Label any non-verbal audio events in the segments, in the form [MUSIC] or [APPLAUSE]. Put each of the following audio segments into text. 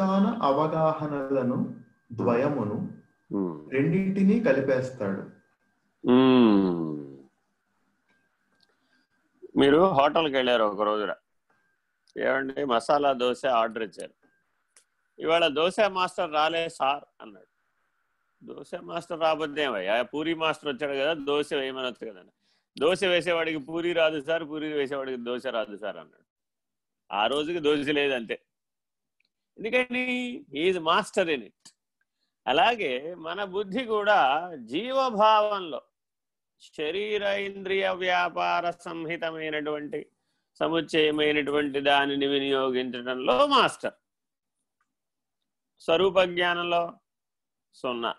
అధిష్టాన అవగాహనలను ద్వయమును. రెండింటినీ కలిపేస్తాడు. మీరు హోటల్కి వెళ్ళారు ఒక రోజున. ఏమండి? మసాలా దోశ ఆర్డర్ ఇచ్చారు. ఇవాళ దోశ మాస్టర్ రాలే సార్ అన్నాడు. దోశ మాస్టర్ రాబోద్ది ఏమయ్యా పూరి మాస్టర్ వచ్చాడు కదా దోశ వేయమనొచ్చు కదండి దోశ వేసేవాడికి పూరి రాదు సార్ పూరి వేసేవాడికి దోశ రాదు సార్ అన్నాడు. ఆ రోజుకి దోశ లేదంతే. ఎందుకని? ఈజ్ మాస్టర్ ఇన్ ఇట్ అలాగే మన బుద్ధి కూడా జీవభావంలో శరీర ఇంద్రియ వ్యాపార సంహితమైనటువంటి సముచ్చయమైనటువంటి దానిని వినియోగించడంలో మాస్టర్ స్వరూప జ్ఞానంలో సున్నా.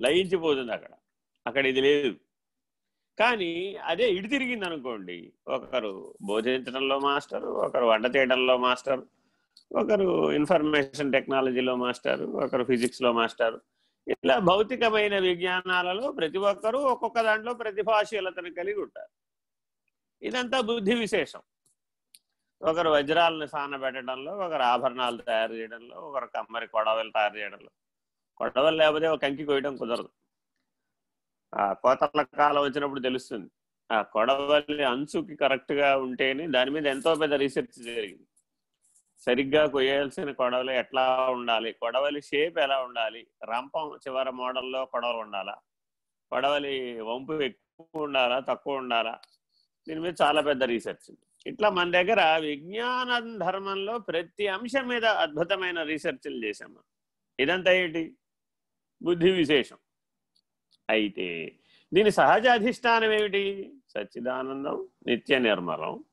లయించిపోతుంది అక్కడ. అక్కడ ఇది లేదు. కానీ అదే ఇటు తిరిగింది అనుకోండి ఒకరు బోధించడంలో మాస్టర్ ఒకరు వంట చేయడంలో మాస్టర్ ఒకరు ఇన్ఫర్మేషన్ టెక్నాలజీలో మాస్టారు ఒకరు ఫిజిక్స్లో మాస్టారు. ఇట్లా భౌతికమైన విజ్ఞానాలలో ప్రతి ఒక్కరూ ఒక్కొక్క దాంట్లో ప్రతిభాశీలతను కలిగి ఉంటారు. ఇదంతా బుద్ధి విశేషం. ఒకరు వజ్రాలను సానబెట్టడంలో ఒకరు ఆభరణాలు తయారు చేయడంలో ఒకరు కమ్మరి కొడవలు తయారు చేయడంలో. కొడవలు లేకపోతే ఒక కంకి కోయడం కుదరదు. ఆ కోతల కాలం వచ్చినప్పుడు తెలుస్తుంది. ఆ కొడవలి అంచుకి కరెక్ట్గా ఉంటేనే దాని మీద ఎంతో పెద్ద రీసెర్చ్ జరిగింది. సరిగ్గా కొయ్యాల్సిన కొడవలు ఎట్లా ఉండాలి? కొడవలి షేప్ ఎలా ఉండాలి? రంపం చివరి మోడల్లో కొడవలు ఉండాలా? కొడవలి వంపు ఎక్కువ ఉండాలా? తక్కువ ఉండాలా? దీని మీద చాలా పెద్ద రీసెర్చ్ ఇట్లా మన దగ్గర విజ్ఞాన ధర్మంలో ప్రతి అంశం మీద అద్భుతమైన రీసెర్చ్లు చేశాము ఇదంతా ఏంటి? బుద్ధి విశేషం. అయితే దీని సహజ అధిష్టానం ఏమిటి? సచ్చిదానందం నిత్య నిర్మలం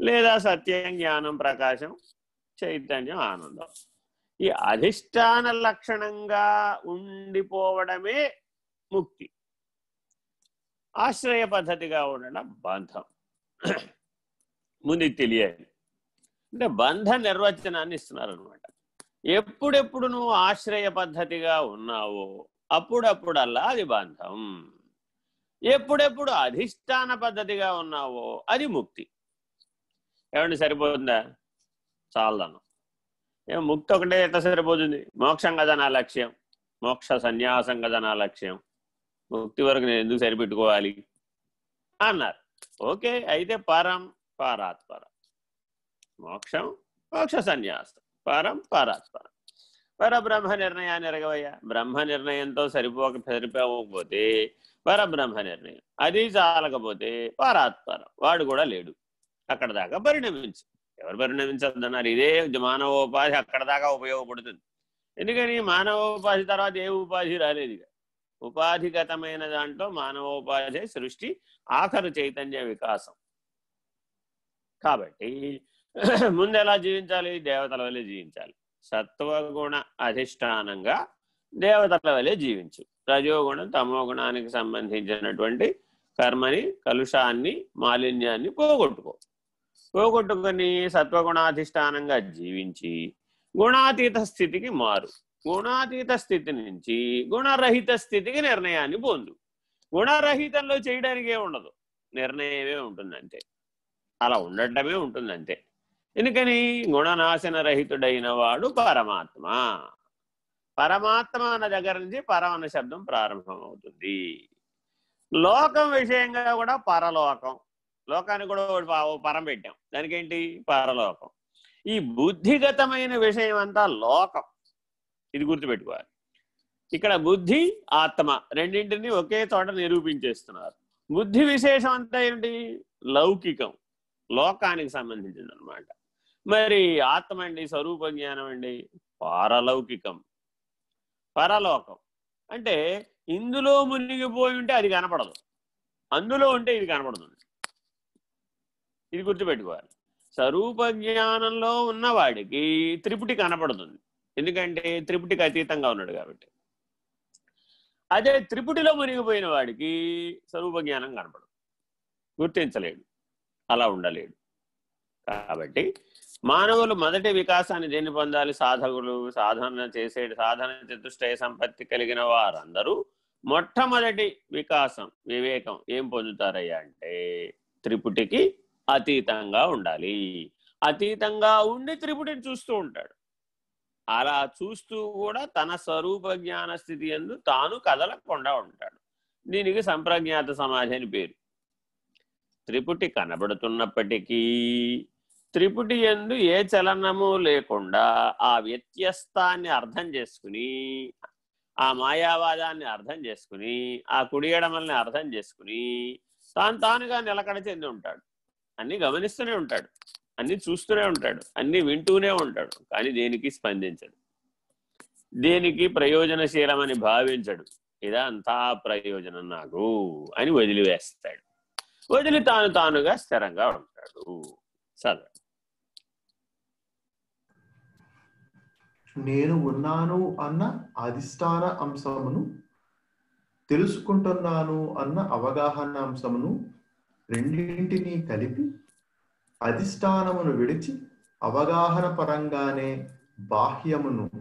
లేదా సత్యం జ్ఞానం ప్రకాశం చైతన్యం ఆనందం. ఈ అధిష్టాన లక్షణంగా ఉండిపోవడమే ముక్తి. ఆశ్రయ పద్ధతిగా ఉండడం బంధం. ముందు తెలియాలి. అంటే బంధ నిర్వచనాన్ని ఇస్తున్నారు అనమాట ఎప్పుడెప్పుడు నువ్వు ఆశ్రయ పద్ధతిగా ఉన్నావో అప్పుడప్పుడల్లా అది బంధం. ఎప్పుడెప్పుడు అధిష్టాన పద్ధతిగా ఉన్నావో అది ముక్తి. ఏమండి సరిపోతుందా? చాలదను ఏం ముక్తి ఒకటే ఎట్లా సరిపోతుంది? మోక్షం కదా నా లక్ష్యం. మోక్ష సన్యాసం కదా నా లక్ష్యం. ముక్తి వరకు నేను ఎందుకు సరిపెట్టుకోవాలి? అన్నారు. ఓకే అయితే పరం పారాత్పర మోక్షం మోక్ష సన్యాసం. పరం పరాత్పరం పరబ్రహ్మ నిర్ణయాన్ని ఎరగవయ్యా. బ్రహ్మ నిర్ణయంతో సరిపోక సరిపోకపోతే పరబ్రహ్మ నిర్ణయం. అది చాలకపోతే పరాత్పరం వాడు కూడా లేడు. అక్కడ దాకా పరిణమించు. ఎవరు పరిణమించద్దన్నారు ఇదే మానవోపాధి అక్కడ దాకా ఉపయోగపడుతుంది. ఎందుకని? మానవోపాధి తర్వాత ఏ ఉపాధి రాలేదు ఉపాధిగతమైన దాంట్లో మానవోపాధి సృష్టి ఆఖరు చైతన్య వికాసం. కాబట్టి [CLEARS THROAT] ముందు ఎలా జీవించాలి? దేవతల వల్లే జీవించాలి. సత్వగుణ అధిష్టానంగా దేవతల వల్లే జీవించు. రజోగుణం తమోగుణానికి సంబంధించినటువంటి కర్మని కలుషాన్ని మాలిన్యాన్ని పోగొట్టుకో. పోగొట్టుకుని సత్వగుణాధిష్టానంగా జీవించి గుణాతీత స్థితికి మారు. గుణాతీత స్థితి నుంచి గుణరహిత స్థితికి నిర్ణయాన్ని పొందు. గుణరహితంలో చేయడానికి ఉండదు నిర్ణయమే ఉంటుందంతే. అలా ఉండటమే ఉంటుందంతే. ఎందుకని? గుణనాశన రహితుడైన వాడు పరమాత్మ. పరమాత్మ అన్న దగ్గర నుంచి పరం అన్న శబ్దం ప్రారంభమవుతుంది. లోకం విషయంగా కూడా పరలోకం. లోకానికి కూడా ఒకటి పా- ఓ పరం పెట్టాం. దానికేంటి? పరలోకం. ఈ బుద్ధిగతమైన విషయం అంతా లోకం. ఇది గుర్తుపెట్టుకోవాలి. ఇక్కడ బుద్ధి ఆత్మ రెండింటిని ఒకే చోట నిరూపించేస్తున్నారు. బుద్ధి విశేషం అంతా ఏంటి? లౌకికం. లోకానికి సంబంధించింది అనమాట మరి ఆత్మ అండి స్వరూప జ్ఞానం అండి? పారలౌకికం. పరలోకం. అంటే ఇందులో మునిగిపోయి ఉంటే అది కనపడదు. అందులో ఉంటే ఇది కనపడుతుంది ఇది గుర్తుపెట్టుకోవాలి. స్వరూప జ్ఞానంలో ఉన్నవాడికి త్రిపుటి కనపడుతుంది. ఎందుకంటే త్రిపుటికి అతీతంగా ఉన్నాడు కాబట్టి. అదే త్రిపుటిలో మునిగిపోయిన వాడికి స్వరూప జ్ఞానం కనపడదు. గుర్తించలేడు. అలా ఉండలేడు. కాబట్టి మానవులు మొదటి వికాసాన్ని దేన్ని పొందాలి? సాధకులు సాధన చేసే సాధన చతుష్టయ సంపత్తి కలిగిన వారందరూ మొట్టమొదటి వికాసం వివేకం ఏం పొందుతారయ్యా అంటే త్రిపుటికి అతీతంగా ఉండాలి. అతీతంగా ఉండి త్రిపుటిని చూస్తూ ఉంటాడు. అలా చూస్తూ కూడా తన స్వరూప జ్ఞాన స్థితి ఎందు తాను కదలకుండా ఉంటాడు. దీనికి సంప్రజ్ఞాత సమాధి అని పేరు. త్రిపుటి కనబడుతున్నప్పటికీ త్రిపుటి ఎందు ఏ చలనము లేకుండా ఆ వ్యత్యస్తాన్ని అర్థం చేసుకుని ఆ మాయావాదాన్ని అర్థం చేసుకుని ఆ కుడియడమల్ని అర్థం చేసుకుని తాను తానుగా నిలకడ చెంది ఉంటాడు. అన్ని గమనిస్తూనే ఉంటాడు. అన్ని చూస్తూనే ఉంటాడు. అన్ని వింటూనే ఉంటాడు. కానీ దేనికి స్పందించడు? దేనికి ప్రయోజనశీలమని భావించడు? ఇదంతా ప్రయోజనం నాకు అని వదిలివేస్తాడు. వదిలి తాను తానుగా స్థిరంగా ఉంటాడు. చదవ నేను ఉన్నాను అన్న అధిష్టాన అంశమును తెలుసుకుంటున్నాను అన్న అవగాహన అంశమును రెండింటినీ కలిపి అధిష్టానమును విడిచి అవగాహన పరంగానే బాహ్యమును